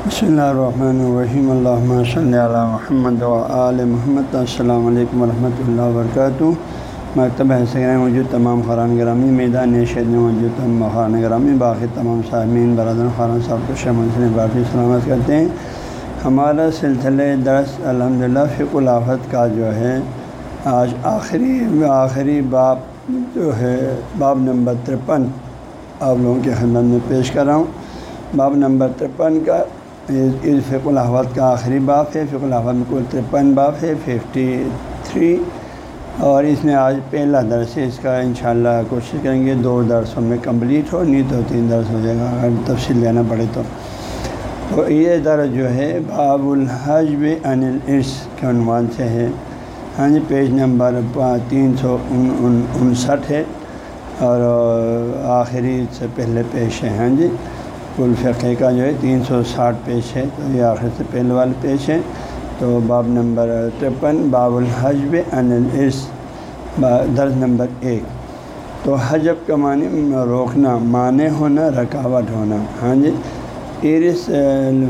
بسم اللہ الرحمن الرحیم اللہ صلی علی محمد و محمد السلام علیکم ورحمۃ اللہ وبرکاتہ مکتبہ حسین موجود تمام خران گرامی میدان شہر میں موجود تمام خران گرامی باقی تمام صاحبین برادر خران صاحب کو شمل باقی سلامت کرتے ہیں ہمارا سلسلہ درس الحمد للہ فک الافت کا جو ہے آج آخری آخری باب جو ہے باب نمبر ترپن آپ لوگوں کی خدمت میں پیش کر رہا ہوں باب نمبر ترپن کا فق الحوت کا آخری باب ہے فق الحوت میں کل ترپن باب ہے ففٹی تھری اور اس میں آج پہلا درس ہے، اس کا انشاءاللہ کوشش کریں گے، دو درسوں میں کمپلیٹ ہو، نہیں تو تین درس ہو جائے گا، اگر تفصیل لینا پڑے تو۔ تو یہ درس جو ہے، باب الحجب ان العرص کے عنوان سے ہے۔ ہاں جی پیج نمبر تین سو انسٹھ ہے اور آخری سے پہلے پیش ہے ہاں جی۔ کل فقے کا جو ہے، تین سو ساٹھ پیش ہے، تو یہ آخر سے پہلے والے پیش ہے تو باب نمبر ترپن، باب الحجب ان العرص درج نمبر ایک۔ تو حجب کا معنی روکنا، معنی ہونا، رکاوٹ ہونا۔ ہاں جی عرص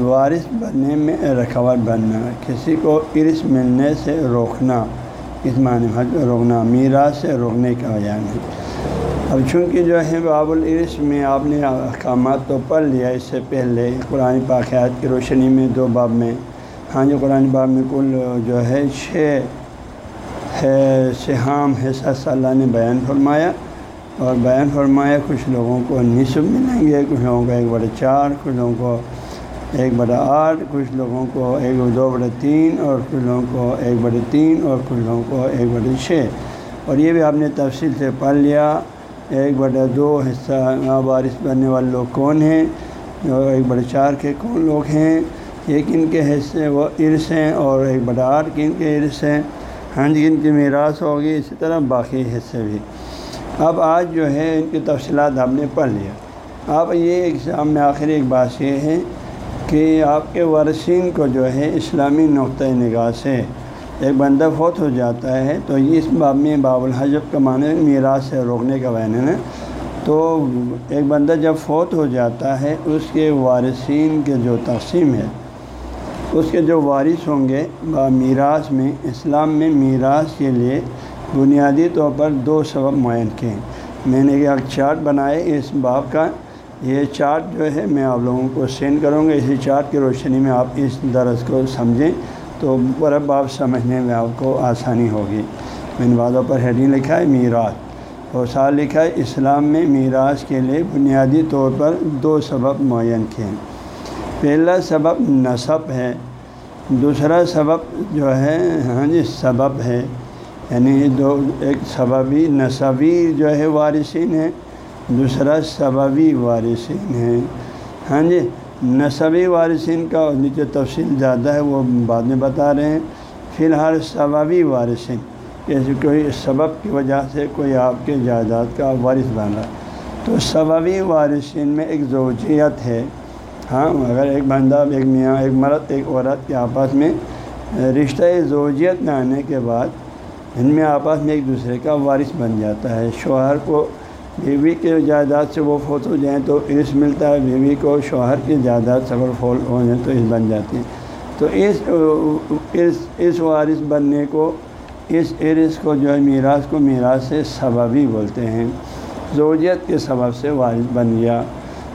وارث بننے میں رکاوٹ بننا۔ کسی کو عرص ملنے سے روکنا، اس معنی حج، روکنا، میراث سے روکنے کا وجہ نہیں اب چونکہ جو ہے باب العرص میں آپ نے احکامات تو پڑھ لیا اس سے پہلے، قرآن پاکیات کی روشنی میں دو باب میں۔ ہاں جو قرآن باب میں کل جو ہے، چھ ہے سہام حصہ اللہ نے بیان فرمایا۔ اور بیان فرمایا، کچھ لوگوں کو نصف ملیں گے کچھ لوگوں کو ایک بڑے چار، کچھ لوگوں کو ایک بڑا آٹھ، کچھ لوگوں کو ایک دو بڑے تین، اور کچھ لوگوں کو ایک بڑے تین، اور کچھ لوگوں کو ایک بڑے چھ۔ اور یہ بھی آپ نے تفصیل سے پڑھ لیا۔ ایک بڑا دو حصہ بارش بننے والے لوگ کون ہیں اور ایک بڑے چار کے کون لوگ ہیں؟ ایک ان کے حصے وہ عرص ہیں اور ایک بڑا آٹھ کے ان کے عرص ہیں۔ ہاں جی ان کی میراث ہوگی اسی طرح باقی حصے بھی۔ اب آج جو ہے، ان کی تفصیلات آپ نے پڑھ لیا۔ اب یہ ایگزام میں آخری ایک بات یہ ہے کہ آپ کے ورثین کو جو ہے، اسلامی نقطۂ نگاہ سے ایک بندہ فوت ہو جاتا ہے، تو اس باب میں باب الحجب کا معنی میراث سے روکنے کا بیان ہے۔ تو ایک بندہ جب فوت ہو جاتا ہے، اس کے وارثین کے جو تقسیم ہے، اس کے جو وارث ہوں گے میراث میں، اسلام میں میراث کے لیے بنیادی طور پر دو سبب معین کیے۔ میں نے ایک چارٹ بنائے اس باب کا۔ یہ چارٹ جو ہے، میں آپ لوگوں کو سینڈ کروں گا۔ اسی چارٹ کی روشنی میں آپ اس درس کو سمجھیں۔ تو پورا باب سمجھنے میں آپ کو آسانی ہوگی۔ میں نے بعدوں پر ہیڈنگ لکھا ہے میراث۔ اور سال لکھا ہے اسلام میں میراث کے لیے بنیادی طور پر دو سبب معین کیے۔ پہلا سبب نصب ہے۔ دوسرا سبب جو ہے ہاں جی سبب ہے۔ یعنی دو، ایک سببی نصبی جو ہے، وارثین ہے دوسرا سببی وارثین ہیں۔ ہاں جی نصبی وارثین کا نیچے تفصیل زیادہ ہے، وہ بعد میں بتا رہے ہیں۔ فی الحال سببی وارثین جیسے کوئی سبب کی وجہ سے کوئی آپ کے جائیداد کا وارث بن رہا تو سببی وارثین میں ایک زوجیت ہے۔ ہاں اگر ایک بندہ، ایک میاں، ایک مرد، ایک عورت کے آپس میں رشتہ زوجیت میں آنے کے بعد، ان میں آپس میں ایک دوسرے کا وارث بن جاتا ہے۔ شوہر کو بیوی کے جائیداد سے وہ فوت ہو جائیں تو عرص ملتا ہے بیوی کو شوہر کی جائیداد سے اگر فوت ہو جائیں تو عرص بن جاتی ہے تو اس اس اس وارث بننے کو، اس عرص کو جو ہے میراث کو میراث سے سببی بولتے ہیں۔ زوجیت کے سبب سے وارث بن گیا۔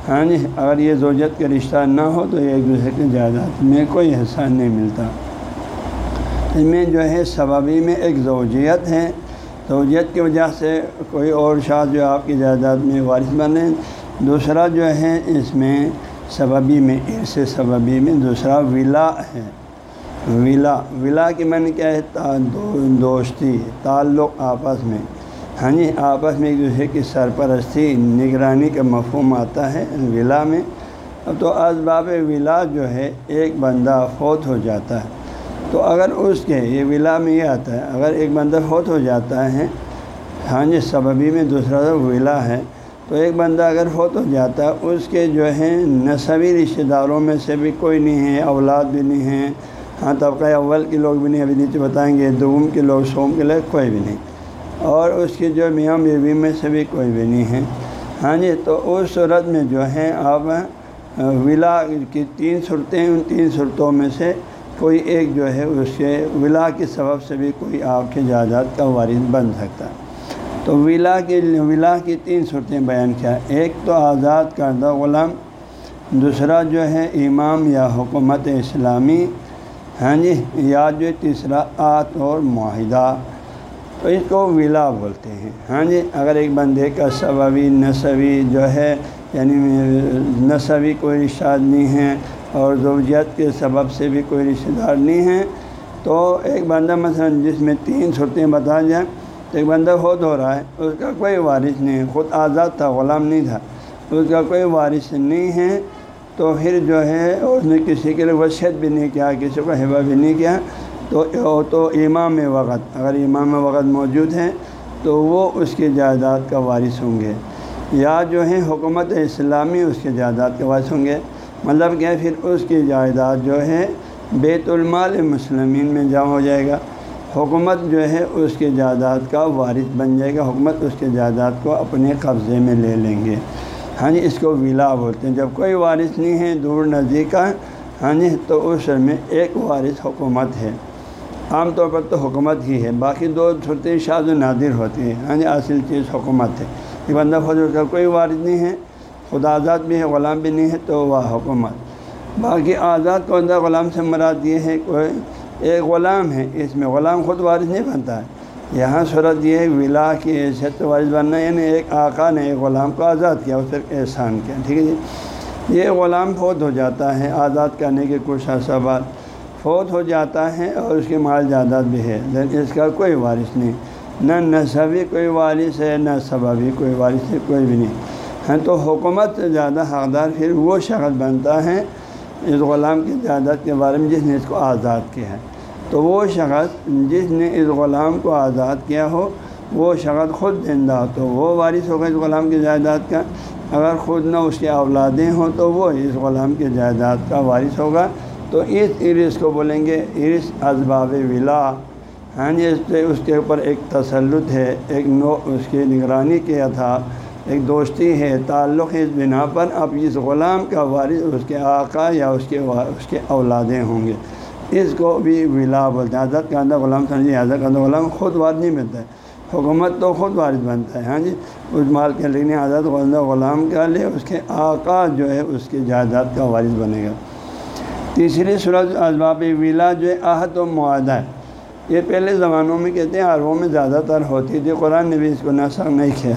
ہاں جی اگر یہ زوجت کا رشتہ نہ ہو تو ایک دوسرے کی جائیداد میں کوئی حصہ نہیں ملتا۔ اس میں جو ہے سببی میں ایک زوجیت ہے۔ زوجیت کی وجہ سے کوئی اور شاذ جو آپ کی جائیداد میں وارث بنے، دوسرا جو ہے اس میں سببی میں عرص سببی میں دوسرا ولا ہے۔ ولا ولا کی میں نے کیا ہے؟ دوستی، تعلق آپس میں۔ ہاں جی آپس میں ایک دوسرے کی سرپرستی، نگرانی کا مفہوم آتا ہے ولا میں۔ اب تو اسباب ولا جو ہے، ایک بندہ فوت ہو جاتا ہے۔ تو اگر اس کے یہ ولا میں یہ آتا ہے، اگر ایک بندہ فوت ہو جاتا ہے ہاں جی سببی میں دوسرا ولا ہے، تو ایک بندہ اگر فوت ہو جاتا ہے، اس کے جو ہے نصبی رشتہ داروں میں سے بھی کوئی نہیں ہے، اولاد بھی نہیں ہے ہاں طبقہ اول کے لوگ بھی نہیں، ابھی نیچے بتائیں گے، دوم کے لوگ، سوم کے لوگ کوئی بھی نہیں۔ اور اس کی جو میاں بیوی میں سے بھی کوئی بھی نہیں ہے۔ ہاں جی تو اس صورت میں جو ہے آپ ولا کی تین صورتیں، ان تین صورتوں میں سے کوئی ایک جو ہے اس کے ولا کے سبب سے بھی کوئی آپ کے جائیداد کا وارث بن سکتا ہے۔ تو ولا کی ولا کی تین صورتیں بیان کیا۔ ایک تو آزاد کردہ غلام، دوسرا جو ہے امام یا حکومت اسلامی ہاں جی یا جو تیسرا آت اور معاہدہ۔ تو اس کو ولا بولتے ہیں۔ ہاں جی اگر ایک بندے کا سببی نصبی جو ہے یعنی نصبی کوئی رشتہ نہیں ہے اور زوجیت کے سبب سے بھی کوئی رشتہ دار نہیں ہے۔ تو ایک بندہ مثلا جس میں تین صورتیں بتا جائیں، تو ایک بندہ خود ہو رہا ہے، اس کا کوئی وارث نہیں ہے۔ خود آزاد تھا، غلام نہیں تھا۔ اس کا کوئی وارث نہیں ہے۔ تو پھر جو ہے، اس نے کسی کے لیے وصیت بھی نہیں کیا، کسی کو ہبا بھی نہیں کیا۔ تو تو امام وقت، اگر امام وقت موجود ہیں تو وہ اس کی جائیداد کا وارث ہوں گے۔ یا جو ہے حکومت اسلامی اس کے جائیداد کے وارث ہوں گے۔ مطلب کہ پھر اس کی جائیداد جو ہے بیت المال مسلمین میں جمع ہو جائے گا۔ حکومت جو ہے اس کے جائیداد کا وارث بن جائے گا۔ حکومت اس کے جائیداد کو اپنے قبضے میں لے لیں گے۔ ہاں جی اس کو ولا بولتے ہیں۔ جب کوئی وارث نہیں ہے، دور نزدیک کا ہاں جی تو اس میں ایک وارث حکومت ہے۔ عام طور پر تو حکومت ہی ہے۔ باقی دو چھوٹے شاذ و نادر ہوتی ہیں ہاں جی اصل چیز حکومت ہے۔ یہ بندہ خود کا کوئی وارث نہیں ہے۔ خدا آزاد بھی ہے، غلام بھی نہیں ہے تو وہ حکومت۔ باقی آزاد کو غلام سے مراد یہ ہے کوئی ایک غلام ہے، اس میں غلام خود وارث نہیں بنتا ہے۔ یہاں صورت یہ ہے ولا کی حیثیت وارث بننا یعنی ایک آقا نے ایک غلام کو آزاد کیا اس پر احسان کیا، ٹھیک ہے جی؟ یہ غلام فوت ہو جاتا ہے، آزاد کرنے کے کچھ عرصہ بعد فوت ہو جاتا ہے اور اس کے مال جائیداد بھی ہے، لیکن اس کا کوئی وارث نہیں۔ نہ نصبی کوئی وارث ہے، نہ سببی کوئی وارث ہے، کوئی بھی نہیں۔ ہیں تو حکومت سے زیادہ حقدار پھر وہ شخص بنتا ہے اس غلام کی جائیداد کے بارے میں جس نے اس کو آزاد کیا ہے۔ تو وہ شخص جس نے اس غلام کو آزاد کیا ہو، وہ شخص خود زندہ ہو تو وہ وارث ہوگا اس غلام کی جائیداد کا۔ اگر خود نہ اس کے اولادیں ہوں تو وہ اس غلام کی جائیداد کا وارث ہوگا۔ تو اس عرص کو بولیں گے عرص اسباب ولا۔ ہاں جی اس سے اس کے اوپر ایک تسلط ہے، ایک نو، اس کی نگرانی کیا تھا۔ ایک دوستی ہے، تعلق ہے اس بنا پر اب اس غلام کا وارث اس کے آقا یا اس کے اس کے اولادیں ہوں گے۔ اس کو بھی ولا بولتے ہیں۔ حضرت کا اندر غلام سمجھیے، حضرت کا اندر غلام خود وارث نہیں بنتا ہے۔ حکومت تو خود وارث بنتا ہے ہاں جی؟ اس مال کے لیے حضرت غلام کا لے اس کے آقا جو ہے اس کے جائیداد کا وارث بنے گا۔ تیسری صورت اسباب ولا جو ہے، عہد و معاہدہ۔ ہے یہ پہلے زمانوں میں کہتے ہیں عربوں میں زیادہ تر ہوتی تھی۔ قرآن نے بھی اس کو نسخ نہیں کیا۔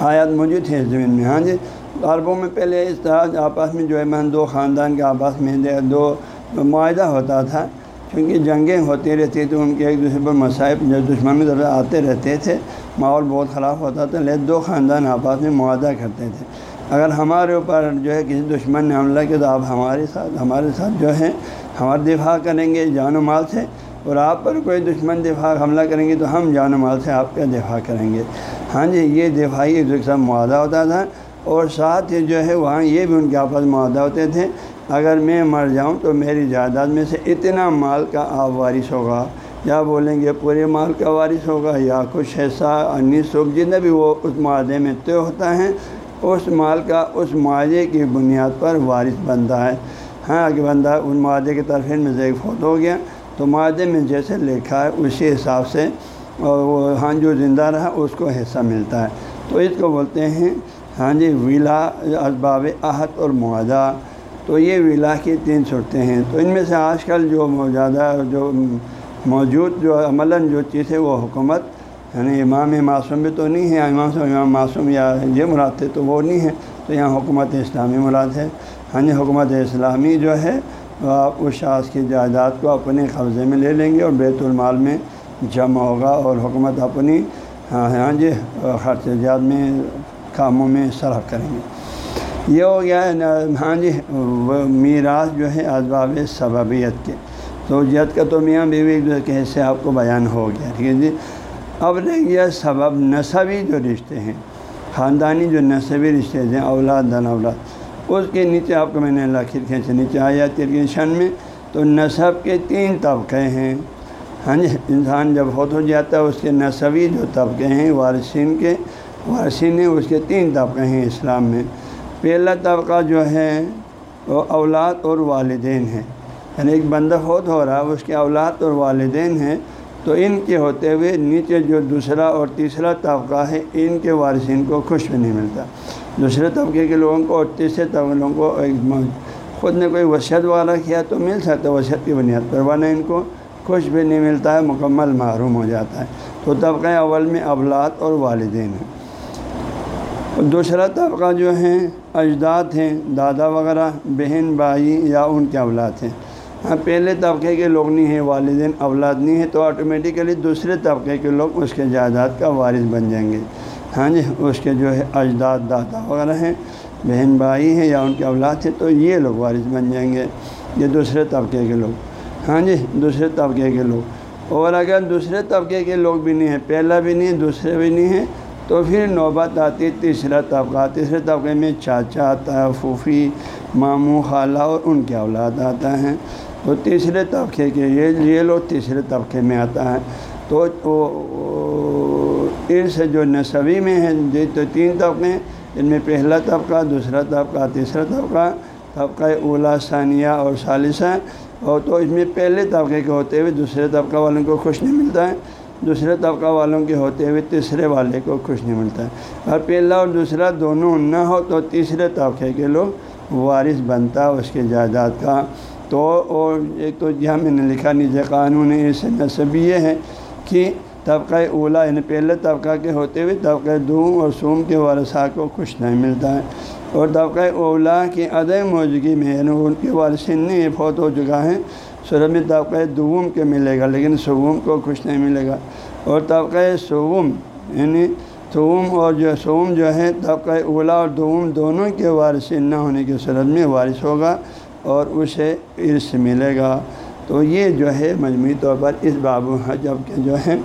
آیات موجود ہے زمین میں ہاں جی؟ عربوں میں پہلے اس طرح آپس میں جو ہے، میں دو خاندان کے آپس میں دو معاہدہ ہوتا تھا۔ کیونکہ جنگیں ہوتی رہتی تھیں ان کے ایک دوسرے پر مصائب، جو دشمن طرف آتے رہتے تھے، ماحول بہت خراب ہوتا تھا لیکن دو خاندان آپس میں معاہدہ کرتے تھے۔ اگر ہمارے اوپر جو ہے کسی دشمن نے حملہ کیا تو آپ ہمارے ساتھ ہمارے ساتھ جو ہے، ہمارا دفاع کریں گے جان و مال سے۔ اور آپ پر کوئی دشمن دفاع، حملہ کریں گے تو ہم جان و مال سے آپ کا دفاع کریں گے۔ ہاں جی یہ دفاعی ایک دوسرے معاہدہ ہوتا تھا، اور ساتھ ہی جو ہے، وہاں یہ بھی ان کے آپس معاہدہ ہوتے تھے۔ اگر میں مر جاؤں تو میری جائیداد میں سے اتنا مال کا آپ وارث ہوگا۔ یا بولیں گے، پورے مال کا وارث ہوگا، یا کچھ ایسا انیس سو جتنا بھی وہ اس معاہدے میں طے ہوتا ہے، اس مال کا اس معاہدے کی بنیاد پر وارث بنتا ہے۔ ہاں اگر بندہ ان معاہدے کی طرف میں سے فوت ہو گیا، تو معاہدے میں جیسے لکھا ہے، اسی حساب سے اور وہ ہاں جو زندہ رہا اس کو حصہ ملتا ہے۔ تو اس کو بولتے ہیں ہاں جی ولا اسباب احت اور معاہدہ۔ تو یہ ولا کی تین صورتیں ہیں۔ تو ان میں سے آج کل جو زیادہ جو موجود، جو عملاً جو چیز ہے، وہ حکومت یعنی امام معصوم بھی تو نہیں ہے، امام سے امام معصوم یا یہ مراد تھے تو وہ نہیں ہے۔ تو یہاں حکومت اسلامی مراد ہے۔ ہاں جی حکومت اسلامی جو ہے آپ اس شاذ کی جائیداد کو اپنے قبضے میں لے لیں گے اور بیت المال میں جمع ہوگا اور حکومت اپنی ہاں, ہاں جی خرچ جات میں، کاموں میں صرف کریں گے۔ یہ ہو گیا ہاں جی میراث جو ہے اسباب سببیت کے۔ تو جت کا تو میاں بیوی ایک دوسرے کے حصے آپ کو بیان ہو گیا، ٹھیک ہے جی؟ اب رہ گیا سبب نصبی جو رشتے ہیں۔ خاندانی جو نصبی رشتے ہیں، اولاد، دن اولاد۔ اس کے نیچے آپ کو میں نے اللہ کھینچ نیچے آیا تیر شن میں تو نصب کے تین طبقے ہیں۔ ہاں جی انسان جب ہوت ہو جاتا ہے، اس کے نصبی جو طبقے ہیں، وارثین کے، وارثین ہیں اس کے تین طبقے ہیں اسلام میں۔ پہلا طبقہ جو ہے، وہ اولاد اور والدین ہے یعنی ایک بندہ فوت ہو رہا ہے، اس کے اولاد اور والدین ہیں، تو ان کے ہوتے ہوئے نیچے جو دوسرا اور تیسرا طبقہ ہے، ان کے وارثین کو خوش بھی نہیں ملتا۔ دوسرے طبقے کے لوگوں کو اور تیسرے طبقے لوگوں کو خود نے کوئی وصیت وغیرہ کیا تو مل سکتا ہے وصیت کی بنیاد پر۔ ورنہ ان کو خوش بھی نہیں ملتا ہے، مکمل محروم ہو جاتا ہے۔ تو طبقہ اول میں اولاد اور والدین ہیں۔ دوسرا طبقہ جو ہیں، اجداد ہیں، دادا وغیرہ، بہن، بھائی یا ان کے اولاد ہیں۔ ہاں پہلے طبقے کے لوگ نہیں ہیں، والدین اولاد نہیں ہیں، تو آٹومیٹیکلی دوسرے طبقے کے لوگ اس کے جائیداد کا وارث بن جائیں گے۔ ہاں جی اس کے جو ہے اجداد، دادا وغیرہ ہیں، بہن، بھائی ہیں یا ان کے اولاد ہیں، تو یہ لوگ وارث بن جائیں گے۔ یہ دوسرے طبقے کے لوگ۔ ہاں جی دوسرے طبقے کے لوگ۔ اور اگر دوسرے طبقے کے لوگ بھی نہیں ہیں، پہلا بھی نہیں ہے، دوسرے بھی نہیں ہیں، تو پھر نوبت آتی تیسرا طبقہ۔ تیسرے طبقے میں چاچا آتا ہے، پھوپھی، ماموں، خالہ اور ان کے اولاد آتا ہیں۔ تو تیسرے طبقے کے یہ یہ لوگ تیسرے طبقے میں آتا ہے۔ تو عرص جو نصبی میں ہیں تو تین طبقے ان میں پہلا طبقہ، دوسرا طبقہ، تیسرا طبقہ۔ طبقہ اولا ثانیہ اور ثالثہ اور تو اس میں پہلے طبقے کے ہوتے ہوئے دوسرے طبقہ والوں کو خوش نہیں ملتا ہے، دوسرے طبقہ والوں کے ہوتے ہوئے تیسرے والے کو خوش نہیں ملتا ہے۔ اور پہلا اور دوسرا دونوں نہ ہو تو تیسرے طبقے کے لوگ وارث بنتا اس کے جائیداد کا۔ تو اور ایک تو یہاں میں نے لکھا نیچے قانون اس نصب یہ ہے کہ طبقہ اولا یعنی پہلے طبقہ کے ہوتے ہوئے طبقہ دوم اور سوم کے وارثہ کو خوش نہیں ملتا ہے۔ اور طبقہ اولا کی عدم موجودگی میں یعنی ان کے وارثین نہیں فوت ہو چکا ہے۔ سورب میں طبقہ دوم کے ملے گا، لیکن سوم کو خوش نہیں ملے گا۔ اور طبقہ سوم یعنی سوم اور جو سوم جو ہے، طبقہ اولا اور دوم دونوں کے وارثین نہ ہونے کی صورت میں وارث ہوگا اور اسے عرص ملے گا۔ تو یہ جو ہے، مجموعی طور پر اس باب حجب کے جو ہے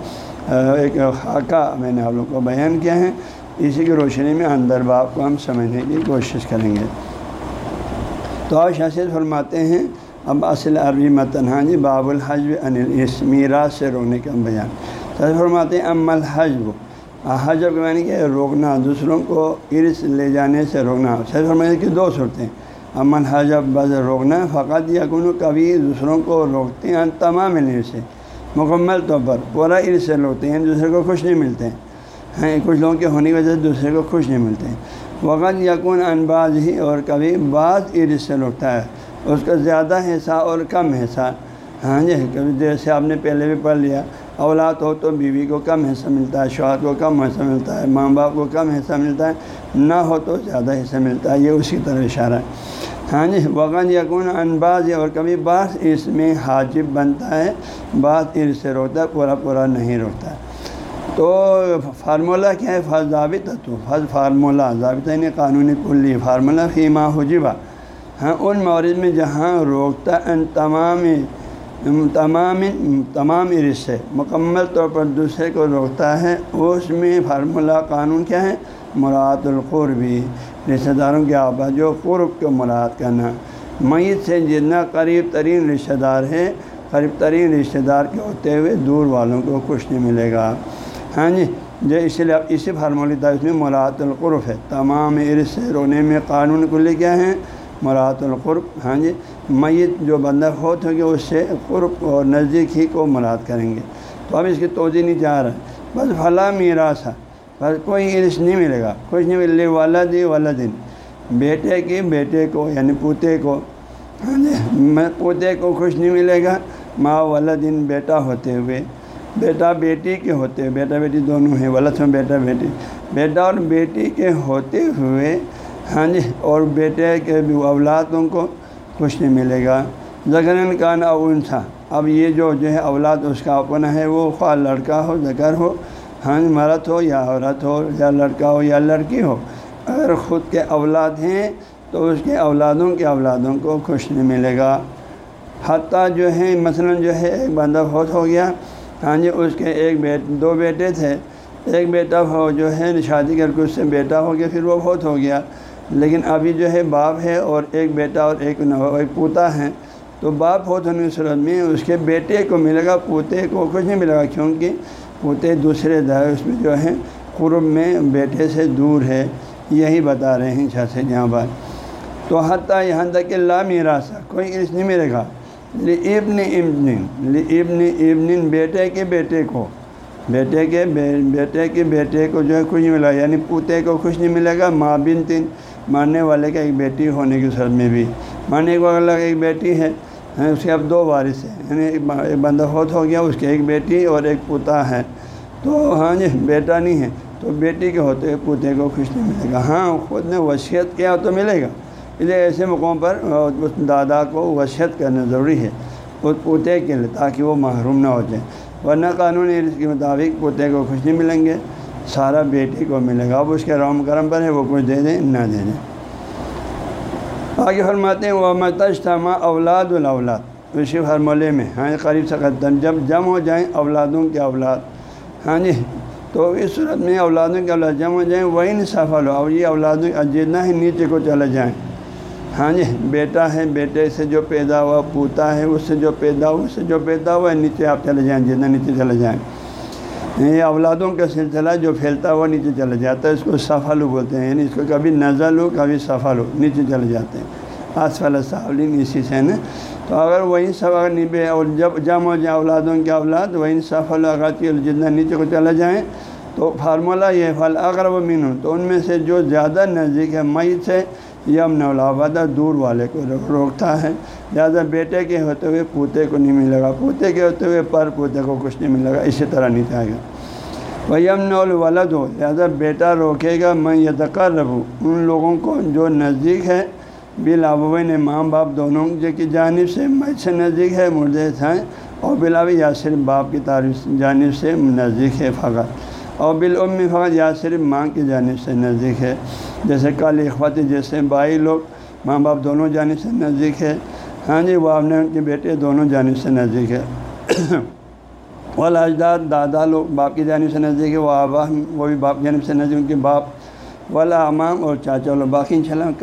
ایک خاکہ میں نے آپ لوگوں کو بیان کیا ہے۔ اسی کی روشنی میں اندر باب کو ہم سمجھنے کی کوشش کریں گے۔ تو آپ شاست فرماتے ہیں، اب اصل عربی متن ہاں جی باب الحجب انل اس میرا سے روکنے کا بیان۔ سر فرماتے ہیں ام الحجب حجب کے معنی کہ روکنا، دوسروں کو عرص لے جانے سے روکنا۔ سر فرماتے کہ دو صورتیں امن حجب بز روکنا، فقط یا کنو کبھی دوسروں کو روکتے ہیں تمام علم سے مکمل طور پر پورا عرص سے روکتے ہیں، دوسرے کو خوش نہیں ملتے۔ ہیں کچھ لوگوں کے ہونے کی وجہ سے دوسرے کو خوش نہیں ملتے وقت یقون انباز ہی اور کبھی بعض عرص سے روکتا ہے۔ اس کا زیادہ حصہ اور کم حصہ۔ ہاں جی کبھی جیسے آپ نے پہلے بھی پڑھ لیا، اولاد ہو تو بیوی کو کم حصہ ملتا ہے، شوہر کو کم حصہ ملتا ہے، ماں باپ کو کم حصہ ملتا ہے، نہ ہو تو زیادہ حصہ ملتا ہے۔ یہ اسی طرح اشارہ ہے۔ ہاں جی وغن یقون انباز اور کبھی بعض اس میں حاجب بنتا ہے، بعض عرص سے روکتا ہے، پورا پورا نہیں روکتا ہے تو فارمولہ کیا ہے؟ فض ضابطہ تو فض فارمولہ ضابطہ یعنی قانونی کلی فارمولہ فیما حجبہ۔ ہاں ان مورد میں جہاں روکتا ان تمام تمام تمام عرص سے مکمل طور پر دوسرے کو روکتا ہے، اس میں فارمولہ قانون کیا ہے؟ مراد القربی رشتہ داروں کے آبا جو قرب کو مراد کرنا۔ میت سے جتنا قریب ترین رشتہ دار ہے، قریب ترین رشتہ دار کے ہوتے ہوئے دور والوں کو کچھ نہیں ملے گا۔ ہاں جی جو اسی لیے اسی فارمولی تھا اس میں مراد القرف ہے۔ تمام عرص سے رونے میں قانون کو لے کیا ہیں۔ مراد القرب ہاں جی میت جو بندہ فوت ہوگی اس سے قرب اور نزدیک ہی کو مراد کریں گے۔ تو اب اس کی توجہ نہیں چاہ رہا۔ بس فلاں میراث ہے۔ بس کوئی عرص نہیں ملے گا۔ کچھ نہیں ملے والا دی والا دن بیٹے کی بیٹے کو یعنی پوتے کو ہاں جی پوتے کو خوش نہیں ملے گا۔ ماں والا دن بیٹا ہوتے ہوئے۔ بیٹا بیٹی کے ہوتے ہوئے، بیٹا بیٹی دونوں ہیں، ولد میں بیٹا بیٹی۔ بیٹا اور بیٹی کے ہوتے ہوئے ہاں جی اور بیٹے کے بھی اولادوں کو خوش نہیں ملے گا۔ زگرن کا نا انسا۔ اب یہ جو جو ہے اولاد، اس کا اپنا ہے، وہ خواہ لڑکا ہو، زگر ہو ہاں جی، مرد ہو یا عورت ہو، یا لڑکا ہو یا لڑکی ہو۔ اگر خود کے اولاد ہیں، تو اس کے اولادوں کے اولادوں کو خوش نہیں ملے گا۔ حتیٰ جو ہے، مثلا جو ہے، ایک بندہ فوت ہو گیا ہاں جی اس کے ایک بیٹ، دو بیٹے تھے۔ ایک بیٹا ہو جو ہے، شادی کر کے اس سے بیٹا ہو گیا، پھر وہ فوت ہو گیا۔ لیکن ابھی جو ہے، باپ ہے اور ایک بیٹا اور ایک پوتا ہے۔ تو باپ فوت ہونے کی صورت میں اس کے بیٹے کو ملے گا، پوتے کو کچھ نہیں ملے گا، کیونکہ پوتے دوسرے اس میں جو ہے، قرب میں بیٹے سے دور ہے۔ یہی بتا رہے ہیں سے جہاں پر تو حتیٰ یہاں تک کہ لا میراسا کوئی اس نہیں ملے گا۔ ابن ابن ابن ابن بیٹے کے بیٹے کو۔ بیٹے کے بیٹے کے بیٹے کو جو ہے کچھ نہیں ملا یعنی پوتے کو کچھ نہیں ملے گا، ماں بن تین، ماننے والے کا ایک بیٹی ہونے کی صورت میں بھی۔ ماننے کو الگ ایک بیٹی ہے اس کے اب دو وارث ہیں۔ یعنی ایک بندہ ہوت ہو گیا، اس کے ایک بیٹی اور ایک پوتا ہے۔ تو ہاں جی بیٹا نہیں ہے۔ تو بیٹی کے ہوتے پوتے کو خوش نہیں ملے گا۔ ہاں خود نے وصیت کیا تو ملے گا۔ اس لیے ایسے موقعوں پر اس دادا کو وصیت کرنا ضروری ہے اس پوتے کے لیے، تاکہ وہ محروم نہ ہو جائے۔ ورنہ قانونی اس کے مطابق پوتے کو خوش نہیں ملیں گے، سارا بیٹی کو ملے گا۔ اب اس کے روم کرم پر ہے، وہ کچھ دے دیں نہ دے دیں آگے فرماتے ہیں وہ متما اولاد الاولاد اسی فرمولے میں ہاں جی، قریب سے جب جم ہو جائیں اولادوں کے اولاد۔ ہاں جی تو اس صورت میں اولادوں کے اولاد جم ہو جائیں وہی نہیں لو اور یہ اولادوں جتنا ہی نیچے کو چلے جائیں۔ ہاں جی بیٹا ہے، بیٹے سے جو پیدا ہوا، پوتا ہے، اس سے جو پیدا ہوا، اس سے جو پیدا ہوا ہے نیچے آپ چلے جائیں، جتنا نیچے چلے جائیں۔ یہ اولادوں کا سلسلہ جو پھیلتا ہوا نیچے چلے جاتا ہے، اس کو صفالو بولتے ہیں یعنی اس کو کبھی نزل ہو کبھی صفالو نیچے چلے جاتے ہیں۔ آس والا صاحلین اسی سے نا تو اگر وہی سب اگر نبے اور جب جم ہو جائیں اولادوں کے اولاد وہی صفل اگاتی جتنا نیچے کو چلے جائیں، تو فارمولہ یہ پھل اگر وہ مین ہو تو ان میں سے جو زیادہ نزدیک ہے مئی سے یم نولابادہ دور والے کو روکتا ہے۔ لہٰذا بیٹے کے ہوتے ہوئے پوتے کو نہیں ملے گا۔ پوتے کے ہوتے ہوئے پر پوتے کو کچھ نہیں ملے گا۔ اسی طرح نہیں چاہے گا وہ یم نول ولد ہو۔ لہٰذا بیٹا روکے گا میں یتقر رہوں ان لوگوں کو جو نزدیک ہے بلاو نے ماں باپ دونوں کی جانب سے مجھ سے نزدیک ہے، مردے ہیں اور بلاوی یا صرف باپ کی تعریف جانب سے نزدیک ہے فقط۔ اور بالعم فقط یا صرف ماں کی جانب سے نزدیک ہے۔ جیسے کل اخوت جیسے بھائی لوگ، ماں باپ دونوں جانب سے نزدیک ہے۔ ہاں جی وہ اپنے ان کے بیٹے دونوں جانب سے نزدیک ہے۔ والا اجداد، دادا لوگ باپ کی جانب سے نزدیک ہے، وہ آبا وہ بھی باپ کی جانب سے نزدیک ان کے باپ، والا امام اور چاچا لوگ، باقی ان